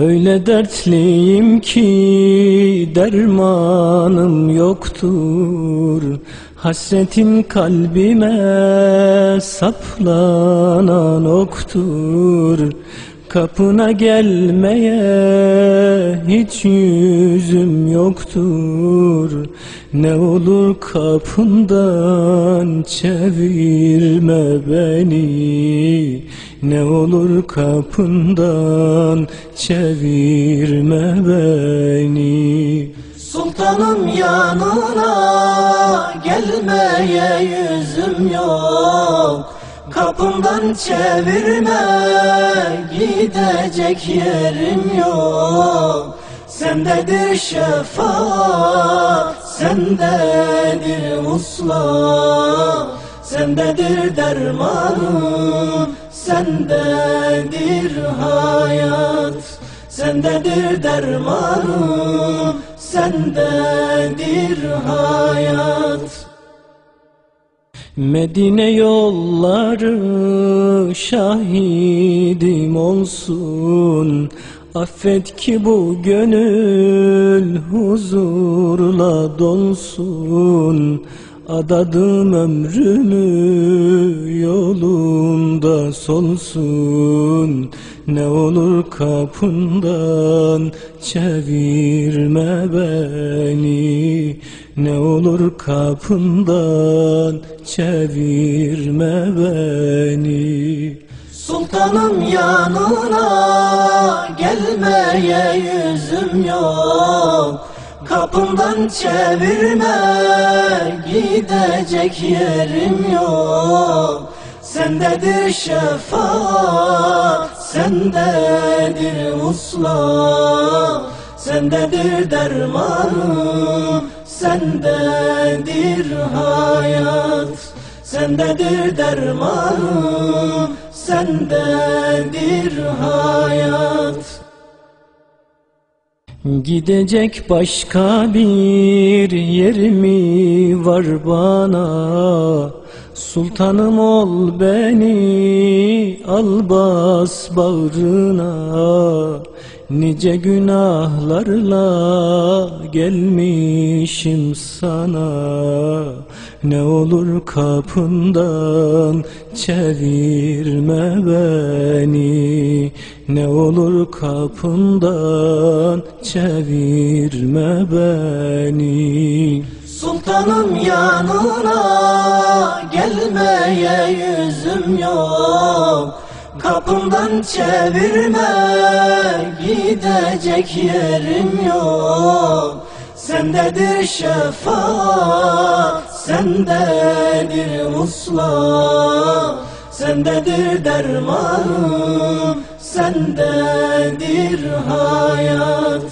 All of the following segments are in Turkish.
Öyle dertliyim ki dermanım yoktur. Hasretin kalbime saplanan oktur Kapına gelmeye hiç yüzüm yoktur. Ne olur kapından çevirme beni. Ne olur kapından çevirme beni. Sultanım yanına gelmeye yüzüm yok Kapımdan çevirme gidecek yerim yok. Sendedir şefaat, sendedir usla Sendedir dermanım, sendedir hayat. Sendedir dermanım, sendedir hayat Medine yolları şahidim olsun. Affet ki bu gönül huzurla dolsun Adadım ömrümü yolunda solsun Ne olur kapından çevirme beni. Ne olur kapından çevirme beni. Sultanım yanına gelmeye yüzüm yok. Kapımdan çevirme gidecek yerim yok. Sendedir şefaat, sendedir usla Sendedir dermanım, sendedir hayat Sendedir dermanım, sendedir hayat. Gidecek başka bir yer mi var bana Sultanım ol beni al bas bağrına. Nice günahlarla gelmişim sana. Ne olur kapından çevirme beni. Ne olur kapından çevirme beni. Sultanım yanına gelmeye yüzüm yok. Kapımdan çevirme gidecek yerim yok. Sendedir şefaat, sendedir usla Sendedir dermanım, sendedir hayat.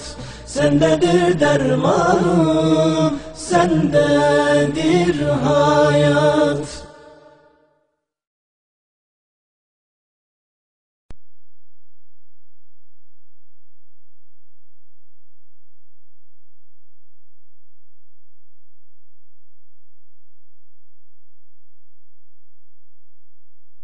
Sendedir dermanım, sendedir hayat